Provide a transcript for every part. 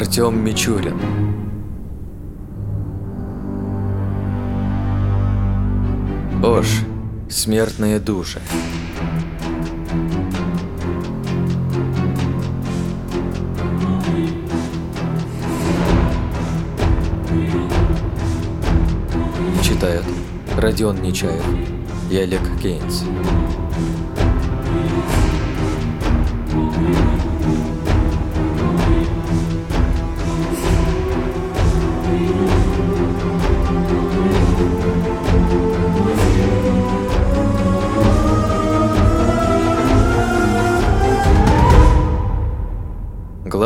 Артём Мичурин Ош. Смертные души Читают Родион Нечаев и Олег Кейнс.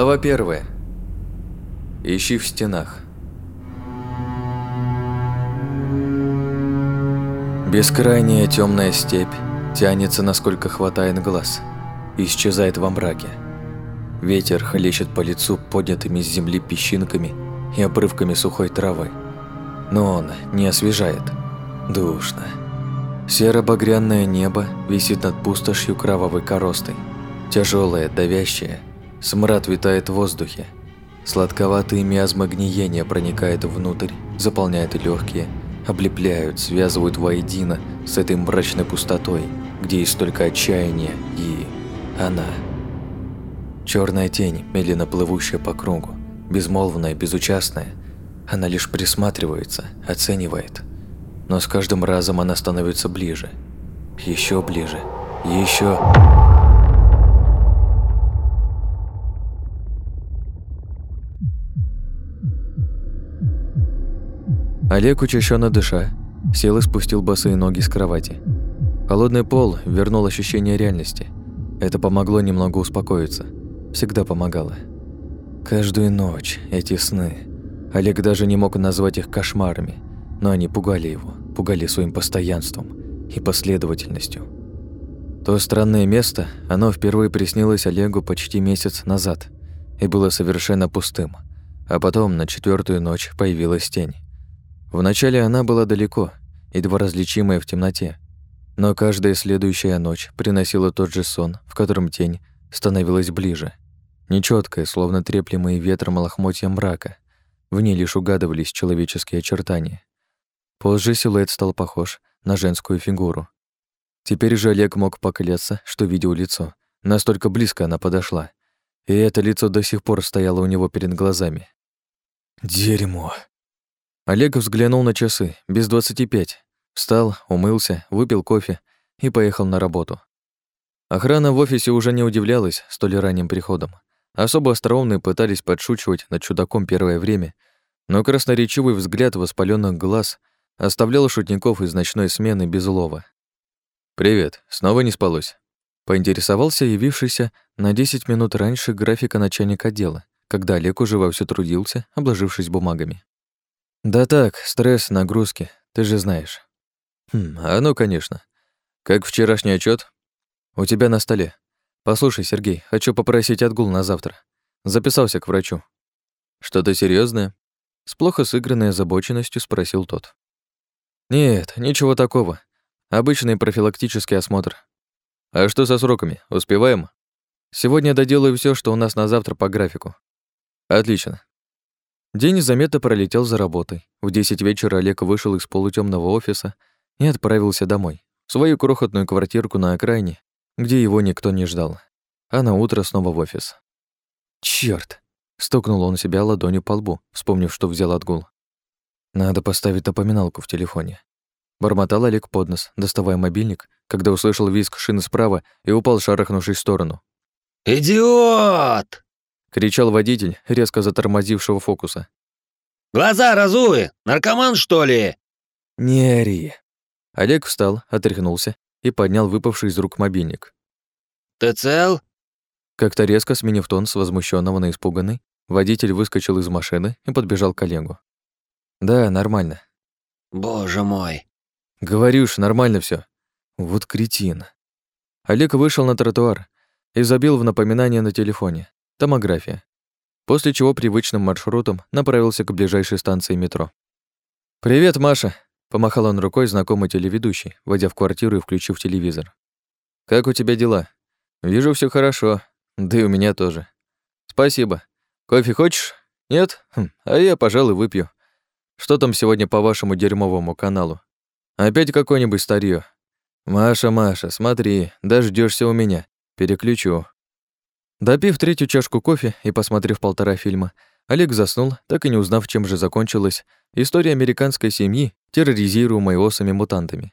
Глава первая. Ищи в стенах. Бескрайняя темная степь тянется, насколько хватает глаз, исчезает во мраке. Ветер хлещет по лицу поднятыми с земли песчинками и обрывками сухой травы. Но он не освежает. Душно. Серо-багряное небо висит над пустошью кровавой коростой. Тяжелое, давящее. Смрад витает в воздухе. Сладковатые миазмы гниения проникают внутрь, заполняют легкие облепляют, связывают воедино с этой мрачной пустотой, где есть только отчаяние и она. Черная тень, медленно плывущая по кругу, безмолвная, безучастная, она лишь присматривается, оценивает. Но с каждым разом она становится ближе, еще ближе, еще... Олег, учащенно дыша, сел и спустил босые ноги с кровати. Холодный пол вернул ощущение реальности. Это помогло немного успокоиться. Всегда помогало. Каждую ночь эти сны. Олег даже не мог назвать их кошмарами, но они пугали его, пугали своим постоянством и последовательностью. То странное место, оно впервые приснилось Олегу почти месяц назад и было совершенно пустым. А потом на четвертую ночь появилась тень. Вначале она была далеко, едва различимая в темноте, но каждая следующая ночь приносила тот же сон, в котором тень становилась ближе. Нечёткая, словно треплемые ветром лохмотья мрака. В ней лишь угадывались человеческие очертания. Позже силуэт стал похож на женскую фигуру. Теперь же Олег мог поклясться, что видел лицо. Настолько близко она подошла. И это лицо до сих пор стояло у него перед глазами. «Дерьмо!» Олег взглянул на часы, без двадцати пять. Встал, умылся, выпил кофе и поехал на работу. Охрана в офисе уже не удивлялась столь ранним приходом. Особо остроумные пытались подшучивать над чудаком первое время, но красноречивый взгляд воспаленных глаз оставлял шутников из ночной смены без улова. «Привет, снова не спалось?» Поинтересовался явившийся на 10 минут раньше графика начальника отдела, когда Олег уже вовсю трудился, обложившись бумагами. Да так, стресс, нагрузки, ты же знаешь. Хм, а ну, конечно. Как вчерашний отчет? У тебя на столе. Послушай, Сергей, хочу попросить отгул на завтра. Записался к врачу. Что-то серьезное? С плохо сыгранной озабоченностью спросил тот. Нет, ничего такого. Обычный профилактический осмотр. А что со сроками? Успеваем? Сегодня доделаю все, что у нас на завтра по графику. Отлично. День заметно пролетел за работой. В 10 вечера Олег вышел из полутемного офиса и отправился домой, в свою крохотную квартирку на окраине, где его никто не ждал. А на утро снова в офис. Черт! стукнул он себя ладонью по лбу, вспомнив, что взял отгул. Надо поставить напоминалку в телефоне. Бормотал Олег под нос, доставая мобильник, когда услышал визг шины справа и упал, шарахнувшись в сторону. «Идиот!» Кричал водитель, резко затормозившего фокуса. «Глаза разуй! Наркоман, что ли?» «Не ори!» Олег встал, отряхнулся и поднял выпавший из рук мобильник. «Ты цел?» Как-то резко сменив тон с возмущенного на испуганный, водитель выскочил из машины и подбежал к коллегу. «Да, нормально». «Боже мой!» «Говорю ж, нормально все. Вот кретин». Олег вышел на тротуар и забил в напоминание на телефоне. Томография. После чего привычным маршрутом направился к ближайшей станции метро. «Привет, Маша!» — помахал он рукой знакомый телеведущий, войдя в квартиру и включив телевизор. «Как у тебя дела? Вижу, все хорошо. Да и у меня тоже. Спасибо. Кофе хочешь? Нет? Хм, а я, пожалуй, выпью. Что там сегодня по вашему дерьмовому каналу? Опять какое-нибудь старье. Маша, Маша, смотри, дождешься у меня. Переключу. Допив третью чашку кофе и посмотрев полтора фильма, Олег заснул, так и не узнав, чем же закончилась история американской семьи, терроризируемой осами-мутантами.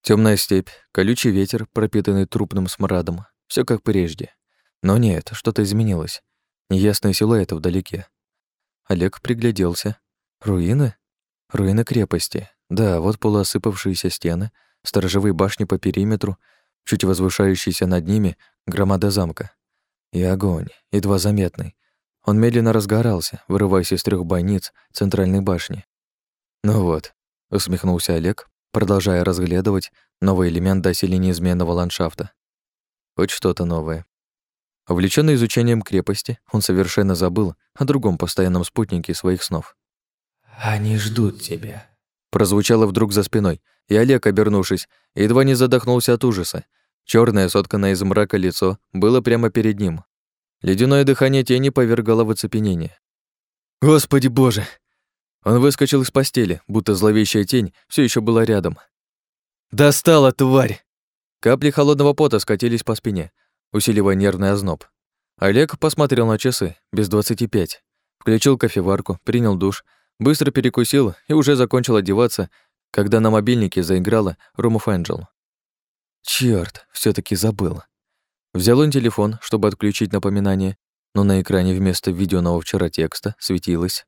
Темная степь, колючий ветер, пропитанный трупным смрадом. все как прежде. Но нет, что-то изменилось. Неясные силуэты вдалеке. Олег пригляделся. Руины? Руины крепости. Да, вот полуосыпавшиеся стены, сторожевые башни по периметру, чуть возвышающиеся над ними громада замка. И огонь, едва заметный. Он медленно разгорался, вырываясь из трех бойниц центральной башни. «Ну вот», — усмехнулся Олег, продолжая разглядывать новый элемент доселе неизменного ландшафта. Хоть что-то новое. Увлечённый изучением крепости, он совершенно забыл о другом постоянном спутнике своих снов. «Они ждут тебя», — прозвучало вдруг за спиной, и Олег, обернувшись, едва не задохнулся от ужаса. Чёрное, сотканное из мрака лицо, было прямо перед ним. Ледяное дыхание тени повергало в оцепенение. «Господи боже!» Он выскочил из постели, будто зловещая тень все еще была рядом. «Достала, тварь!» Капли холодного пота скатились по спине, усиливая нервный озноб. Олег посмотрел на часы, без двадцати пять. Включил кофеварку, принял душ, быстро перекусил и уже закончил одеваться, когда на мобильнике заиграла Room of Angel. Чёрт, все таки забыл. Взял он телефон, чтобы отключить напоминание, но на экране вместо видеоного вчера текста светилось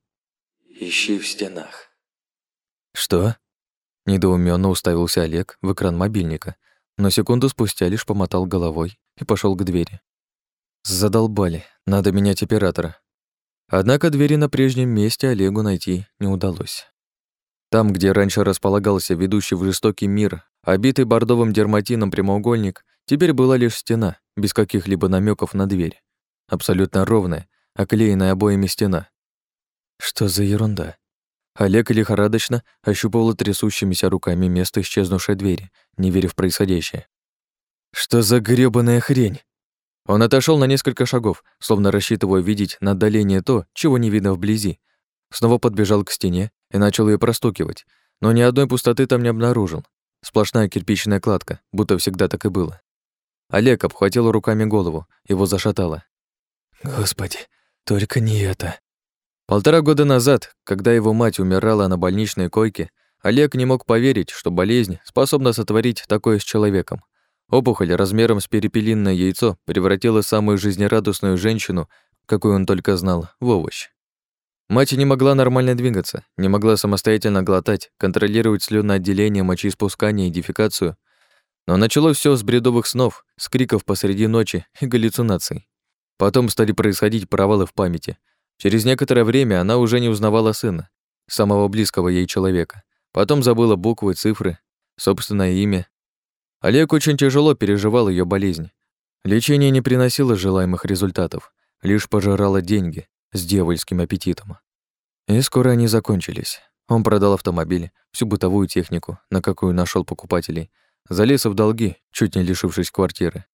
Ищи в стенах. Что? Недоуменно уставился Олег в экран мобильника, но секунду спустя лишь помотал головой и пошел к двери. Задолбали, надо менять оператора. Однако двери на прежнем месте Олегу найти не удалось. Там, где раньше располагался ведущий в жестокий мир, обитый бордовым дерматином прямоугольник, теперь была лишь стена, без каких-либо намеков на дверь. Абсолютно ровная, оклеенная обоями стена, что за ерунда? Олег лихорадочно ощупывал трясущимися руками место исчезнувшей двери, не веря в происходящее. Что за грёбаная хрень? Он отошел на несколько шагов, словно рассчитывая видеть на отдаление то, чего не видно вблизи. Снова подбежал к стене и начал ее простукивать, но ни одной пустоты там не обнаружил. Сплошная кирпичная кладка, будто всегда так и было. Олег обхватил руками голову, его зашатало. «Господи, только не это!» Полтора года назад, когда его мать умирала на больничной койке, Олег не мог поверить, что болезнь способна сотворить такое с человеком. Опухоль размером с перепелиное яйцо превратила самую жизнерадостную женщину, какую он только знал, в овощ. Мать не могла нормально двигаться, не могла самостоятельно глотать, контролировать слюноотделение, мочеиспускание и дефекацию. Но началось все с бредовых снов, с криков посреди ночи и галлюцинаций. Потом стали происходить провалы в памяти – Через некоторое время она уже не узнавала сына, самого близкого ей человека. Потом забыла буквы, цифры, собственное имя. Олег очень тяжело переживал ее болезнь. Лечение не приносило желаемых результатов, лишь пожирало деньги с дьявольским аппетитом. И скоро они закончились. Он продал автомобиль, всю бытовую технику, на какую нашел покупателей, залез в долги, чуть не лишившись квартиры.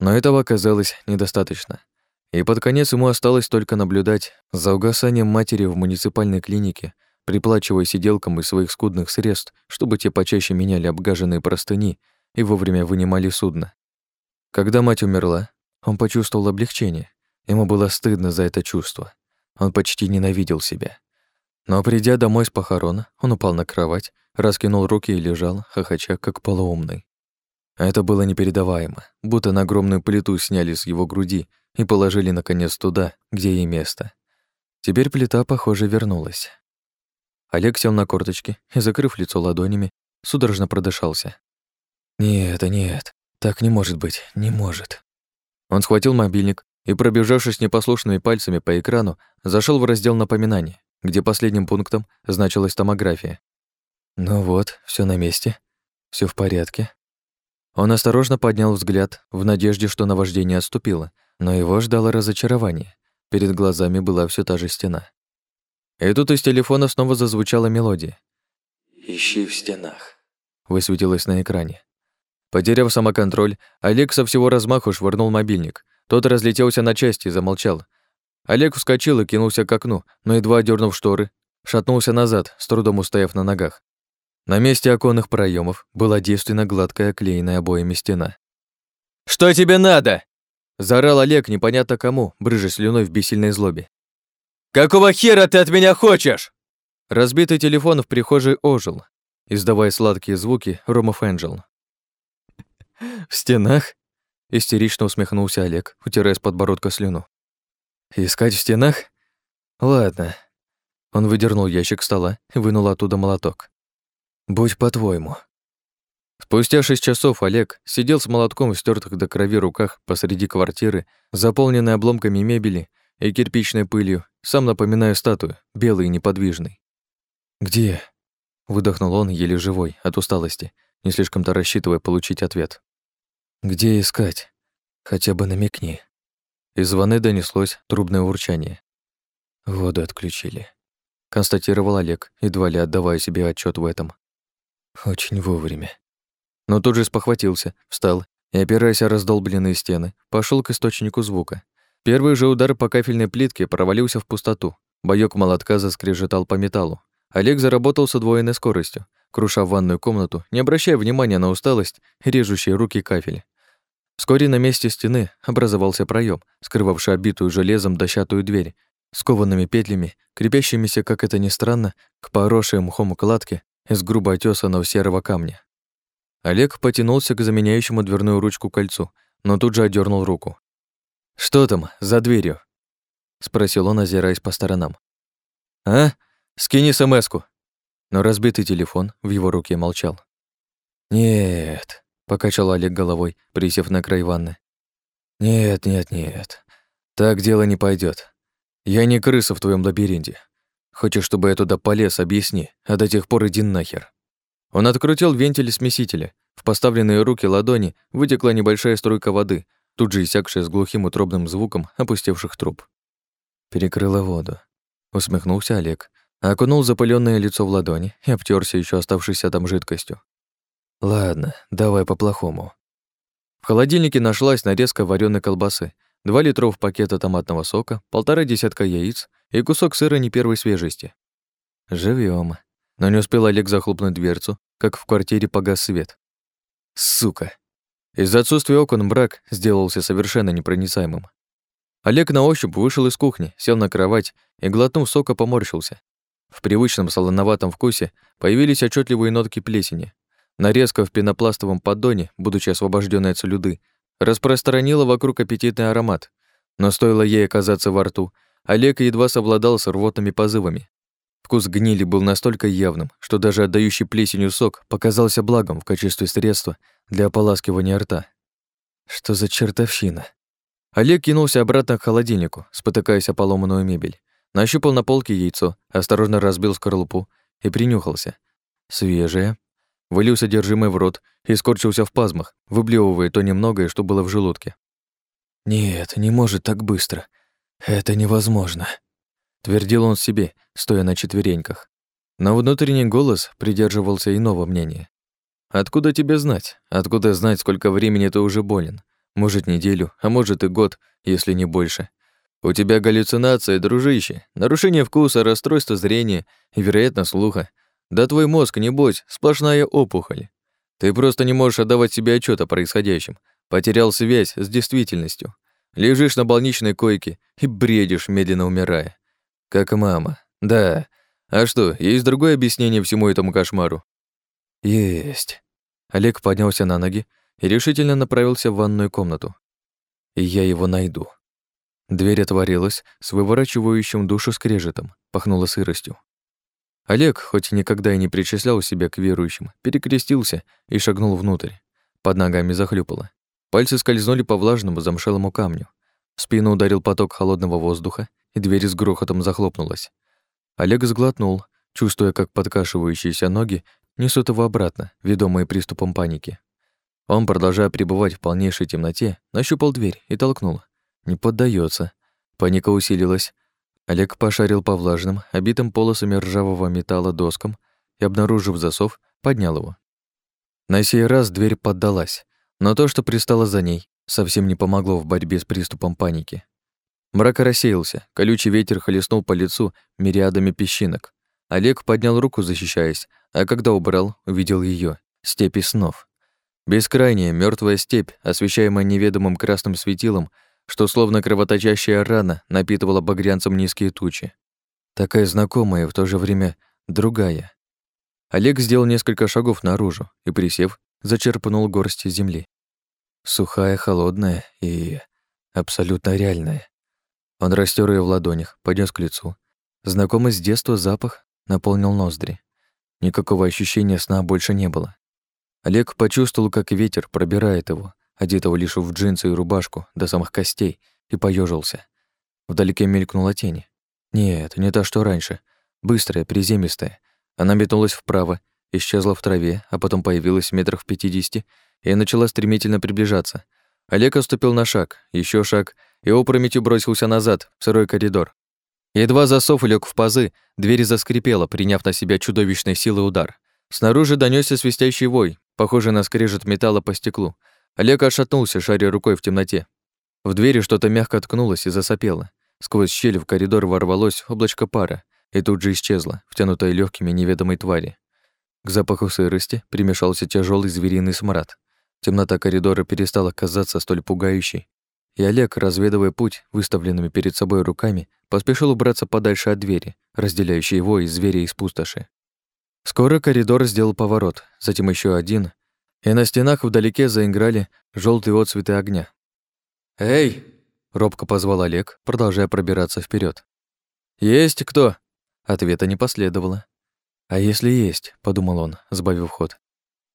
Но этого оказалось недостаточно. И под конец ему осталось только наблюдать за угасанием матери в муниципальной клинике, приплачивая сиделкам из своих скудных средств, чтобы те почаще меняли обгаженные простыни и вовремя вынимали судно. Когда мать умерла, он почувствовал облегчение. Ему было стыдно за это чувство. Он почти ненавидел себя. Но придя домой с похорона, он упал на кровать, раскинул руки и лежал, хохоча, как полуумный. Это было непередаваемо, будто на огромную плиту сняли с его груди и положили, наконец, туда, где ей место. Теперь плита, похоже, вернулась. Олег сел на корточки и, закрыв лицо ладонями, судорожно продышался. «Нет, нет, так не может быть, не может». Он схватил мобильник и, пробежавшись непослушными пальцами по экрану, зашел в раздел напоминаний, где последним пунктом значилась томография. Ну вот, все на месте, все в порядке. Он осторожно поднял взгляд в надежде, что наваждение отступило, но его ждало разочарование. Перед глазами была все та же стена. И тут из телефона снова зазвучала мелодия. «Ищи в стенах», — высветилось на экране. Потеряв самоконтроль, Олег со всего размаху швырнул мобильник. Тот разлетелся на части и замолчал. Олег вскочил и кинулся к окну, но едва дернув шторы, шатнулся назад, с трудом устояв на ногах. На месте оконных проемов была девственно гладкая клеенная обоями стена. «Что тебе надо?» Заорал Олег непонятно кому, брыжа слюной в бессильной злобе. «Какого хера ты от меня хочешь?» Разбитый телефон в прихожей ожил, издавая сладкие звуки Ромов Энджел. «В стенах?» — истерично усмехнулся Олег, утирая с подбородка слюну. «Искать в стенах? Ладно». Он выдернул ящик стола и вынул оттуда молоток. «Будь по-твоему». Спустя шесть часов Олег сидел с молотком в стертых до крови руках посреди квартиры, заполненной обломками мебели и кирпичной пылью, сам напоминая статую, белый и неподвижный. «Где?» — выдохнул он, еле живой, от усталости, не слишком-то рассчитывая получить ответ. «Где искать? Хотя бы намекни». Из ванны донеслось трубное урчание. «Воду отключили», — констатировал Олег, едва ли отдавая себе отчет в этом. «Очень вовремя» но тут же спохватился, встал и, опираясь о раздолбленные стены, пошел к источнику звука. Первый же удар по кафельной плитке провалился в пустоту. Боёк молотка заскрежетал по металлу. Олег заработал с удвоенной скоростью, круша ванную комнату, не обращая внимания на усталость режущие руки кафель. Вскоре на месте стены образовался проем, скрывавший обитую железом дощатую дверь, с коваными петлями, крепящимися, как это ни странно, к поросшей мхом кладке из грубо отёсанного серого камня. Олег потянулся к заменяющему дверную ручку кольцу, но тут же отдернул руку. «Что там за дверью?» — спросил он, озираясь по сторонам. «А? Скини смс-ку!» Но разбитый телефон в его руке молчал. «Нет», — покачал Олег головой, присев на край ванны. «Нет, нет, нет. Так дело не пойдет. Я не крыса в твоем лабиринте. Хочешь, чтобы я туда полез, объясни, а до тех пор иди нахер». Он открутил вентиль смесителя. В поставленные руки ладони вытекла небольшая струйка воды, тут же иссякшая с глухим утробным звуком опустевших труб. Перекрыла воду. Усмехнулся Олег, окунул запыленное лицо в ладони и обтерся еще оставшейся там жидкостью. Ладно, давай по-плохому. В холодильнике нашлась нарезка вареной колбасы, два литров пакета томатного сока, полтора десятка яиц и кусок сыра не первой свежести. Живем. Но не успел Олег захлопнуть дверцу, как в квартире погас свет. Сука. Из-за отсутствия окон брак сделался совершенно непроницаемым. Олег на ощупь вышел из кухни, сел на кровать и, глотнув сока, поморщился. В привычном солоноватом вкусе появились отчетливые нотки плесени. Нарезка в пенопластовом поддоне, будучи освобожденной от слюды, распространила вокруг аппетитный аромат. Но стоило ей оказаться во рту, Олег едва совладал с рвотными позывами. Вкус гнили был настолько явным, что даже отдающий плесенью сок показался благом в качестве средства для ополаскивания рта. Что за чертовщина? Олег кинулся обратно к холодильнику, спотыкаясь о поломанную мебель. Нащупал на полке яйцо, осторожно разбил скорлупу и принюхался. Свежее. Вылил содержимое в рот и скорчился в пазмах, выблевывая то немногое, что было в желудке. «Нет, не может так быстро. Это невозможно», Твердил он себе, стоя на четвереньках. Но внутренний голос придерживался иного мнения. «Откуда тебе знать? Откуда знать, сколько времени ты уже болен? Может, неделю, а может и год, если не больше. У тебя галлюцинация, дружище, нарушение вкуса, расстройство зрения и, вероятно, слуха. Да твой мозг, небось, сплошная опухоль. Ты просто не можешь отдавать себе отчет о происходящем. Потерял связь с действительностью. Лежишь на больничной койке и бредишь, медленно умирая. Как мама. Да. А что, есть другое объяснение всему этому кошмару? Есть. Олег поднялся на ноги и решительно направился в ванную комнату. И я его найду. Дверь отворилась с выворачивающим душу скрежетом, пахнула сыростью. Олег, хоть никогда и не причислял себя к верующим, перекрестился и шагнул внутрь. Под ногами захлюпало. Пальцы скользнули по влажному замшелому камню. В спину ударил поток холодного воздуха, и дверь с грохотом захлопнулась. Олег сглотнул, чувствуя, как подкашивающиеся ноги несут его обратно, ведомые приступом паники. Он, продолжая пребывать в полнейшей темноте, нащупал дверь и толкнул. Не поддается. Паника усилилась. Олег пошарил по влажным, обитым полосами ржавого металла доскам и, обнаружив засов, поднял его. На сей раз дверь поддалась, но то, что пристало за ней, совсем не помогло в борьбе с приступом паники. Мрак рассеялся, колючий ветер хлестнул по лицу мириадами песчинок. Олег поднял руку, защищаясь, а когда убрал, увидел ее степи снов. Бескрайняя мертвая степь, освещаемая неведомым красным светилом, что словно кровоточащая рана напитывала багрянцем низкие тучи. Такая знакомая и в то же время другая. Олег сделал несколько шагов наружу и, присев, зачерпнул горсть земли. Сухая, холодная и абсолютно реальная. Он растер ее в ладонях, поднес к лицу. Знакомый с детства запах наполнил ноздри. Никакого ощущения сна больше не было. Олег почувствовал, как ветер пробирает его, одетого лишь в джинсы и рубашку до самых костей, и поежился. Вдалеке мелькнула тень. Нет, не та, что раньше. Быстрая, приземистая. Она метнулась вправо, исчезла в траве, а потом появилась в метрах в пятидесяти и начала стремительно приближаться. Олег оступил на шаг, еще шаг, и опрометью бросился назад, в сырой коридор. Едва засов лег в пазы, дверь заскрипела, приняв на себя чудовищной силы удар. Снаружи донесся свистящий вой, похожий на скрежет металла по стеклу. Олег отшатнулся, шаря рукой в темноте. В двери что-то мягко ткнулось и засопело. Сквозь щель в коридор ворвалось облачко пара и тут же исчезло, втянутое легкими неведомой твари. К запаху сырости примешался тяжелый звериный смрад. Темнота коридора перестала казаться столь пугающей, и Олег, разведывая путь выставленными перед собой руками, поспешил убраться подальше от двери, разделяющей его и зверя из пустоши. Скоро коридор сделал поворот, затем еще один, и на стенах вдалеке заиграли желтые отцветы огня. «Эй!» — робко позвал Олег, продолжая пробираться вперед. «Есть кто?» Ответа не последовало. «А если есть?» — подумал он, сбавив ход.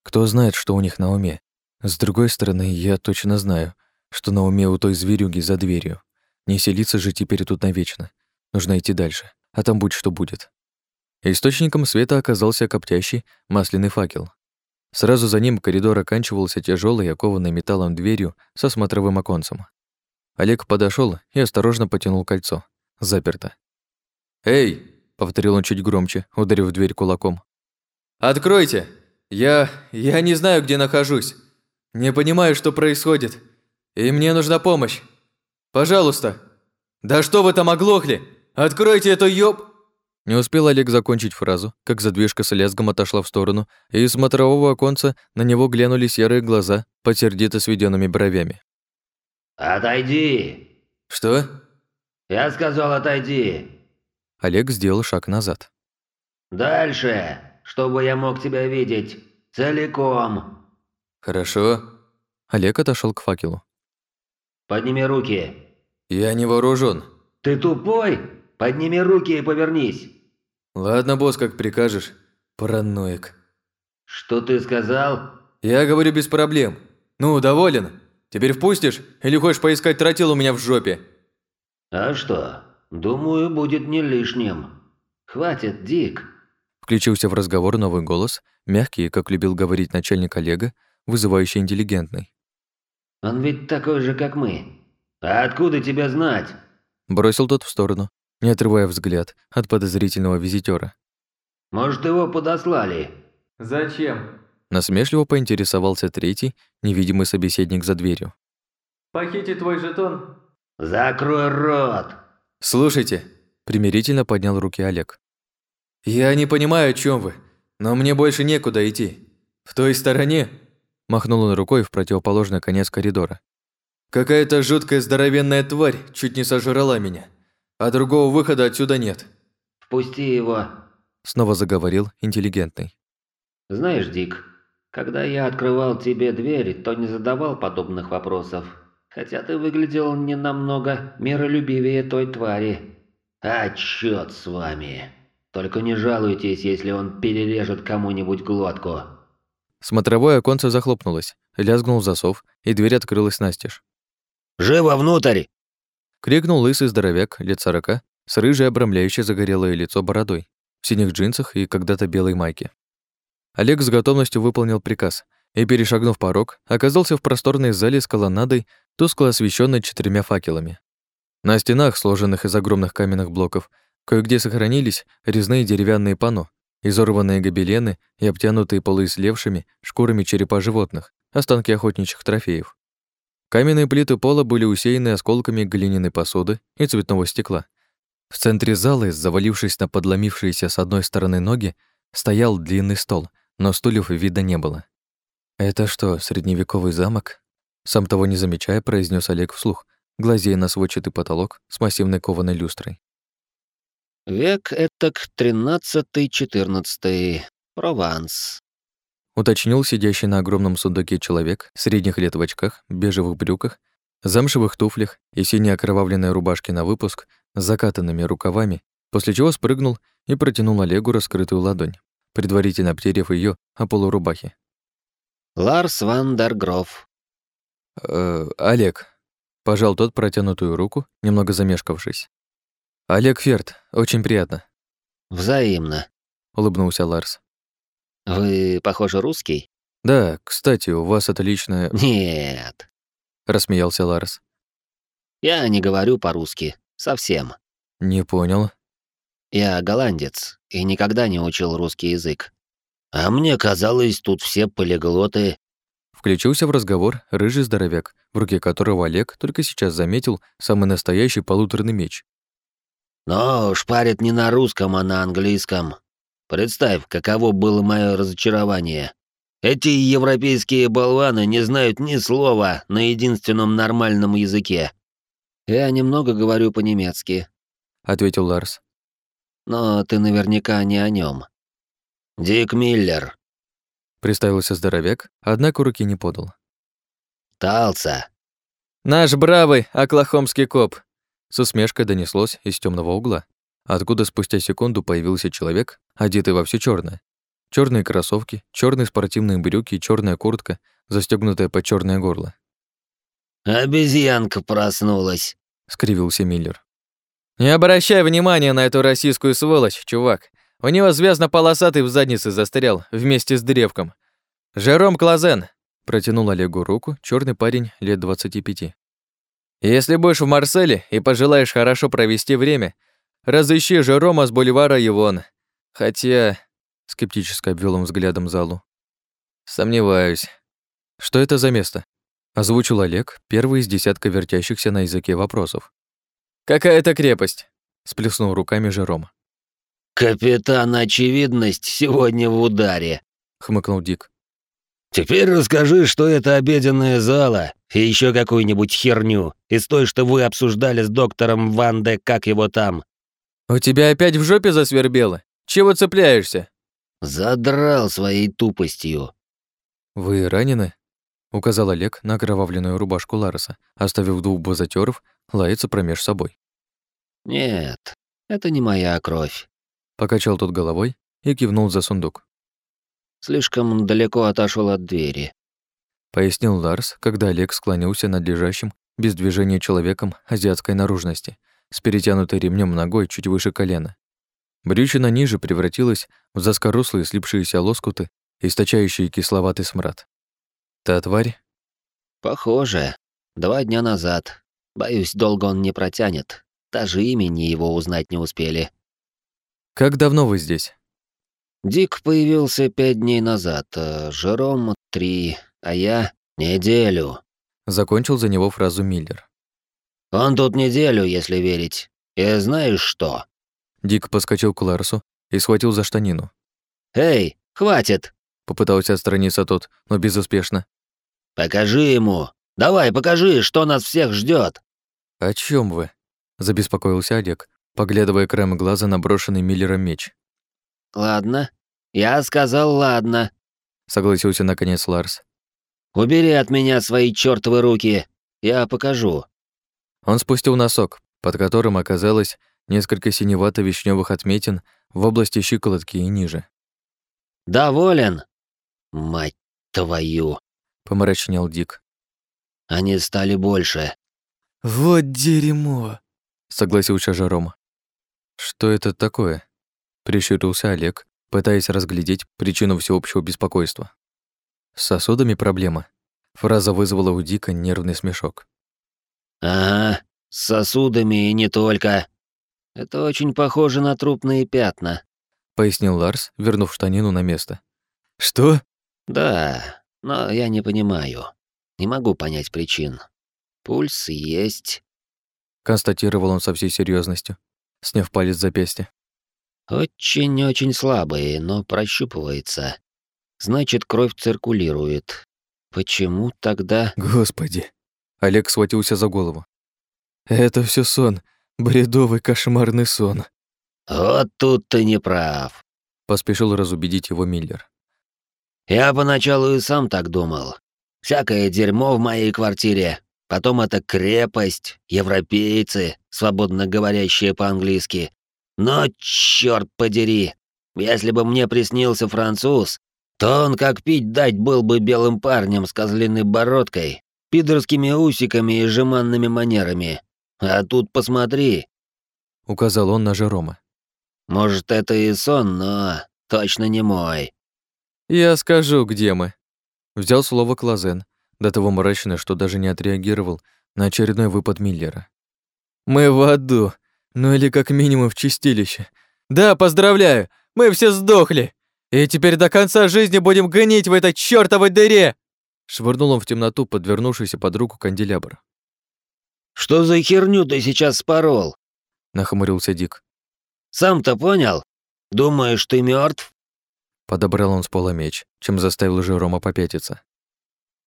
«Кто знает, что у них на уме? С другой стороны, я точно знаю, что на уме у той зверюги за дверью. Не селиться же теперь тут навечно. Нужно идти дальше, а там будь что будет. Источником света оказался коптящий масляный факел. Сразу за ним коридор оканчивался тяжелой, окованной металлом дверью со смотровым оконцем. Олег подошел и осторожно потянул кольцо. Заперто. «Эй!» — повторил он чуть громче, ударив дверь кулаком. «Откройте! Я... я не знаю, где нахожусь. Не понимаю, что происходит. И мне нужна помощь. Пожалуйста. Да что вы там оглохли? Откройте эту ёб... Не успел Олег закончить фразу, как задвижка с лязгом отошла в сторону, и из смотрового оконца на него глянули серые глаза под сердито сведенными бровями. «Отойди!» «Что?» «Я сказал, отойди!» Олег сделал шаг назад. «Дальше, чтобы я мог тебя видеть целиком!» «Хорошо». Олег отошел к факелу. «Подними руки!» «Я не вооружен. «Ты тупой? Подними руки и повернись!» «Ладно, босс, как прикажешь. Параноик». «Что ты сказал?» «Я говорю без проблем. Ну, доволен? Теперь впустишь? Или хочешь поискать тротил у меня в жопе?» «А что? Думаю, будет не лишним. Хватит, Дик!» Включился в разговор новый голос, мягкий, как любил говорить начальник Олега, вызывающий интеллигентный. «Он ведь такой же, как мы. А откуда тебя знать?» Бросил тот в сторону, не отрывая взгляд от подозрительного визитера. «Может, его подослали?» «Зачем?» Насмешливо поинтересовался третий, невидимый собеседник за дверью. «Похитить твой жетон?» «Закрой рот!» «Слушайте», — примирительно поднял руки Олег. «Я не понимаю, о чем вы, но мне больше некуда идти. В той стороне...» Махнул он рукой в противоположный конец коридора. «Какая-то жуткая здоровенная тварь чуть не сожрала меня, а другого выхода отсюда нет», «Впусти его!» снова заговорил интеллигентный. «Знаешь, Дик, когда я открывал тебе дверь, то не задавал подобных вопросов. Хотя ты выглядел не намного миролюбивее той твари. А чёрт с вами! Только не жалуйтесь, если он перережет кому-нибудь глотку». Смотровое оконце захлопнулось, лязгнул засов, и дверь открылась настежь. «Живо внутрь!» Крикнул лысый здоровяк лет сорока с рыжей обрамляющей загорелое лицо бородой, в синих джинсах и когда-то белой майке. Олег с готовностью выполнил приказ и, перешагнув порог, оказался в просторной зале с колоннадой, тускло освещенной четырьмя факелами. На стенах, сложенных из огромных каменных блоков, кое-где сохранились резные деревянные панно, изорванные гобелены и обтянутые полуислевшими шкурами черепа животных, останки охотничьих трофеев. Каменные плиты пола были усеяны осколками глиняной посуды и цветного стекла. В центре зала, завалившись на подломившиеся с одной стороны ноги, стоял длинный стол, но стульев вида не было. «Это что, средневековый замок?» Сам того не замечая, произнес Олег вслух, глазея на сводчатый потолок с массивной кованой люстрой. «Век этак тринадцатый-четырнадцатый. Прованс», — уточнил сидящий на огромном сундуке человек, средних лет в очках, бежевых брюках, замшевых туфлях и синей окровавленной рубашке на выпуск с закатанными рукавами, после чего спрыгнул и протянул Олегу раскрытую ладонь, предварительно обтерев ее о полурубахе. «Ларс Ван дер Гроф». «Э, «Олег», — пожал тот протянутую руку, немного замешкавшись. «Олег Ферд, очень приятно». «Взаимно», — улыбнулся Ларс. «Вы, похоже, русский?» «Да, кстати, у вас отличная...» «Нет», — рассмеялся Ларс. «Я не говорю по-русски. Совсем». «Не понял». «Я голландец и никогда не учил русский язык. А мне казалось, тут все полиглоты». Включился в разговор рыжий здоровяк, в руке которого Олег только сейчас заметил самый настоящий полуторный меч. «Но шпарит не на русском, а на английском. Представь, каково было мое разочарование. Эти европейские болваны не знают ни слова на единственном нормальном языке. Я немного говорю по-немецки, ответил Ларс. Но ты наверняка не о нем. Дик Миллер. Представился здоровяк, однако руки не подал. Талса. Наш бравый оклахомский коп. С усмешкой донеслось из темного угла, откуда спустя секунду появился человек, одетый во все черное. Черные кроссовки, черные спортивные брюки и черная куртка, застегнутая под черное горло. «Обезьянка проснулась», — скривился Миллер. «Не обращай внимания на эту российскую сволочь, чувак. У него звездно-полосатый в заднице застрял вместе с древком. Жером Клазен!» — протянул Олегу руку черный парень лет 25. «Если будешь в Марселе и пожелаешь хорошо провести время, разыщи Жерома с бульвара Ивон. Хотя...» — скептически обвел он взглядом залу. «Сомневаюсь. Что это за место?» — озвучил Олег, первый из десятка вертящихся на языке вопросов. «Какая-то крепость», — сплеснул руками Жером. «Капитан Очевидность сегодня в ударе», — хмыкнул Дик. «Теперь расскажи, что это обеденная зала и еще какую-нибудь херню из той, что вы обсуждали с доктором Ванде, как его там». «У тебя опять в жопе засвербело? Чего цепляешься?» «Задрал своей тупостью». «Вы ранены?» — указал Олег на окровавленную рубашку Лареса, оставив двух базатеров лаяться промеж собой. «Нет, это не моя кровь», — покачал тот головой и кивнул за сундук. «Слишком далеко отошел от двери», — пояснил Ларс, когда Олег склонился над лежащим, без движения человеком азиатской наружности, с перетянутой ремнем ногой чуть выше колена. Брючина ниже превратилась в заскоруслые слипшиеся лоскуты, источающие кисловатый смрад. «Та тварь?» «Похоже. Два дня назад. Боюсь, долго он не протянет. Даже имени его узнать не успели». «Как давно вы здесь?» «Дик появился пять дней назад, а Жером — три, а я — неделю». Закончил за него фразу Миллер. «Он тут неделю, если верить. И знаешь что?» Дик подскочил к Ларсу и схватил за штанину. «Эй, хватит!» Попытался отстраниться тот, но безуспешно. «Покажи ему! Давай, покажи, что нас всех ждет. «О чем вы?» – забеспокоился Олег, поглядывая краем глаза на брошенный Миллером меч. «Ладно. Я сказал ладно», – согласился наконец Ларс. «Убери от меня свои чёртовы руки. Я покажу». Он спустил носок, под которым оказалось несколько синевато-вишневых отметин в области щиколотки и ниже. «Доволен?» «Мать твою!» — помрачнел Дик. «Они стали больше». «Вот дерьмо!» — согласился Жаром. «Что это такое?» — прищурился Олег, пытаясь разглядеть причину всеобщего беспокойства. «С сосудами проблема?» Фраза вызвала у Дика нервный смешок. «Ага, с сосудами и не только. Это очень похоже на трупные пятна», — пояснил Ларс, вернув штанину на место. «Что?» «Да, но я не понимаю. Не могу понять причин. Пульс есть. Констатировал он со всей серьезностью, сняв палец с запястья. Очень-очень слабый, но прощупывается. Значит, кровь циркулирует. Почему тогда... Господи. Олег схватился за голову. Это все сон. Бредовый кошмарный сон. Вот тут ты не прав. Поспешил разубедить его Миллер. Я поначалу и сам так думал. Всякое дерьмо в моей квартире. Потом это крепость, европейцы, свободно говорящие по-английски. Но черт подери, если бы мне приснился француз, то он как пить дать был бы белым парнем с козлиной бородкой, пидорскими усиками и жеманными манерами. А тут посмотри. Указал он на Жерома. Может, это и сон, но точно не мой. Я скажу, где мы. Взял слово Клазен, до того мрачно, что даже не отреагировал на очередной выпад Миллера. Мы в аду, ну или как минимум в чистилище. Да, поздравляю, мы все сдохли. И теперь до конца жизни будем гнить в этой чёртовой дыре!» Швырнул он в темноту подвернувшийся под руку канделябр. «Что за херню ты сейчас спорол?» — нахмурился Дик. «Сам-то понял? Думаешь, ты мертв? Подобрал он с пола меч, чем заставил Жерома попятиться.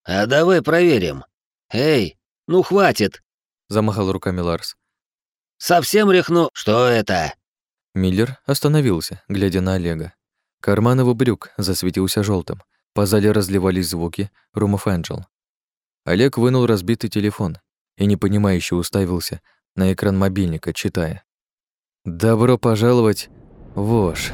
«А давай проверим. Эй, ну хватит!» — замахал руками Ларс. «Совсем рехну... Что это?» Миллер остановился, глядя на Олега. Карман его брюк засветился желтым. По зале разливались звуки Room of Angel. Олег вынул разбитый телефон и непонимающе уставился на экран мобильника, читая. «Добро пожаловать ВОЖ».